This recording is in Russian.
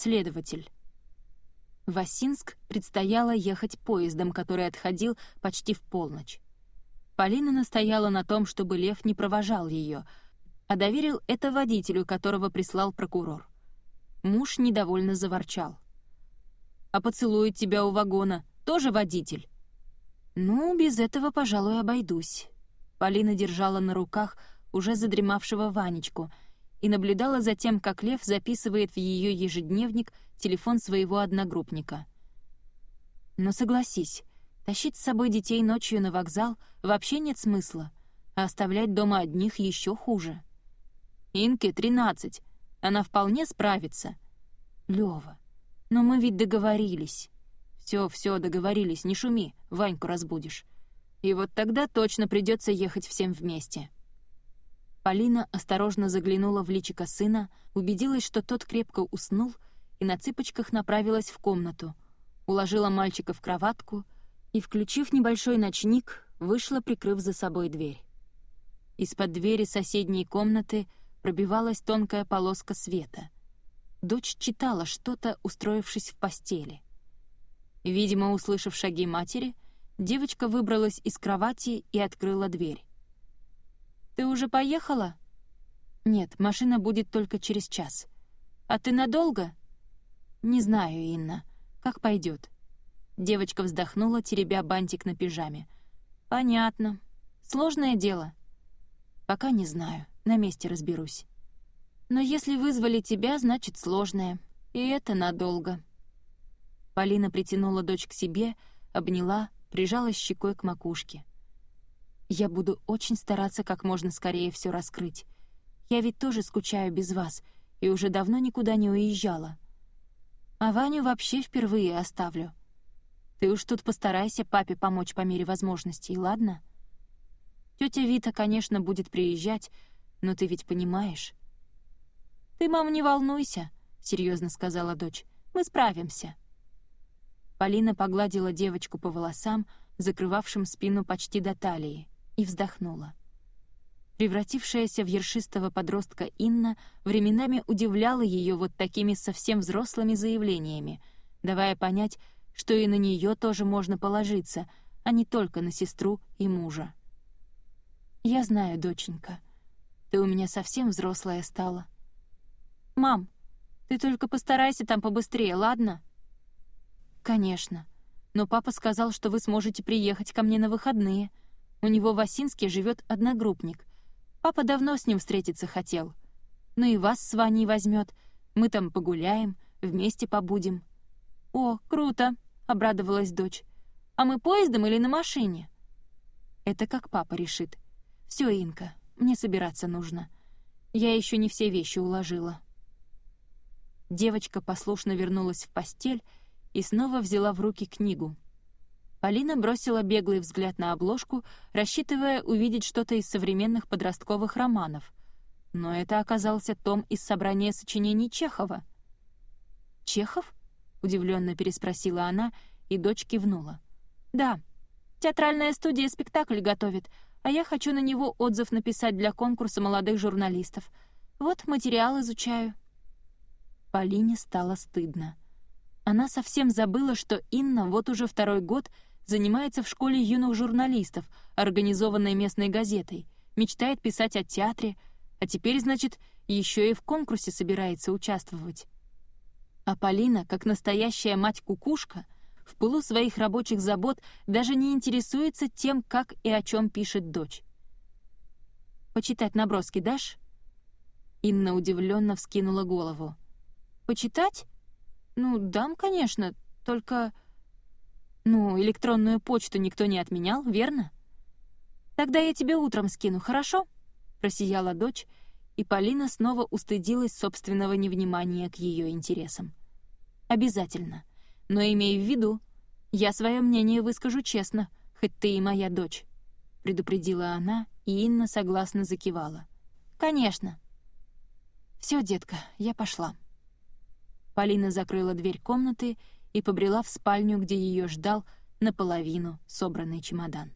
Следователь. В Осинск предстояло ехать поездом, который отходил почти в полночь. Полина настояла на том, чтобы Лев не провожал ее, а доверил это водителю, которого прислал прокурор. Муж недовольно заворчал. «А поцелует тебя у вагона тоже водитель?» «Ну, без этого, пожалуй, обойдусь». Полина держала на руках уже задремавшего Ванечку и наблюдала за тем, как Лев записывает в ее ежедневник телефон своего одногруппника. «Но согласись, тащить с собой детей ночью на вокзал вообще нет смысла, а оставлять дома одних еще хуже». «Инке тринадцать, она вполне справится». «Лёва, но мы ведь договорились». «Всё, всё, договорились, не шуми, Ваньку разбудишь». И вот тогда точно придется ехать всем вместе. Полина осторожно заглянула в личико сына, убедилась, что тот крепко уснул, и на цыпочках направилась в комнату, уложила мальчика в кроватку и, включив небольшой ночник, вышла, прикрыв за собой дверь. Из-под двери соседней комнаты пробивалась тонкая полоска света. Дочь читала что-то, устроившись в постели. Видимо, услышав шаги матери — Девочка выбралась из кровати и открыла дверь. «Ты уже поехала?» «Нет, машина будет только через час. А ты надолго?» «Не знаю, Инна. Как пойдет. Девочка вздохнула, теребя бантик на пижаме. «Понятно. Сложное дело?» «Пока не знаю. На месте разберусь. Но если вызвали тебя, значит, сложное. И это надолго». Полина притянула дочь к себе, обняла, прижалась щекой к макушке. «Я буду очень стараться как можно скорее все раскрыть. Я ведь тоже скучаю без вас и уже давно никуда не уезжала. А Ваню вообще впервые оставлю. Ты уж тут постарайся папе помочь по мере возможностей, ладно? Тетя Вита, конечно, будет приезжать, но ты ведь понимаешь». «Ты, мам, не волнуйся», — серьезно сказала дочь. «Мы справимся». Полина погладила девочку по волосам, закрывавшим спину почти до талии, и вздохнула. Превратившаяся в ершистого подростка Инна временами удивляла ее вот такими совсем взрослыми заявлениями, давая понять, что и на нее тоже можно положиться, а не только на сестру и мужа. «Я знаю, доченька, ты у меня совсем взрослая стала». «Мам, ты только постарайся там побыстрее, ладно?» «Конечно. Но папа сказал, что вы сможете приехать ко мне на выходные. У него в Осинске живет одногруппник. Папа давно с ним встретиться хотел. Ну и вас с Ваней возьмет. Мы там погуляем, вместе побудем». «О, круто!» — обрадовалась дочь. «А мы поездом или на машине?» «Это как папа решит. Все, Инка, мне собираться нужно. Я еще не все вещи уложила». Девочка послушно вернулась в постель и снова взяла в руки книгу. Полина бросила беглый взгляд на обложку, рассчитывая увидеть что-то из современных подростковых романов. Но это оказался том из собрания сочинений Чехова. «Чехов?» — удивленно переспросила она, и дочь кивнула. «Да, театральная студия спектакль готовит, а я хочу на него отзыв написать для конкурса молодых журналистов. Вот материал изучаю». Полине стало стыдно. Она совсем забыла, что Инна вот уже второй год занимается в школе юных журналистов, организованной местной газетой, мечтает писать о театре, а теперь, значит, еще и в конкурсе собирается участвовать. А Полина, как настоящая мать-кукушка, в пылу своих рабочих забот даже не интересуется тем, как и о чем пишет дочь. «Почитать наброски дашь?» Инна удивленно вскинула голову. «Почитать? «Ну, дам, конечно, только...» «Ну, электронную почту никто не отменял, верно?» «Тогда я тебе утром скину, хорошо?» — просияла дочь, и Полина снова устыдилась собственного невнимания к ее интересам. «Обязательно. Но имей в виду, я свое мнение выскажу честно, хоть ты и моя дочь», — предупредила она, и Инна согласно закивала. «Конечно». «Все, детка, я пошла». Полина закрыла дверь комнаты и побрела в спальню, где ее ждал наполовину собранный чемодан.